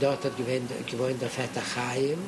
dort hat gewohnt, gewohnt der Vetter Chaim,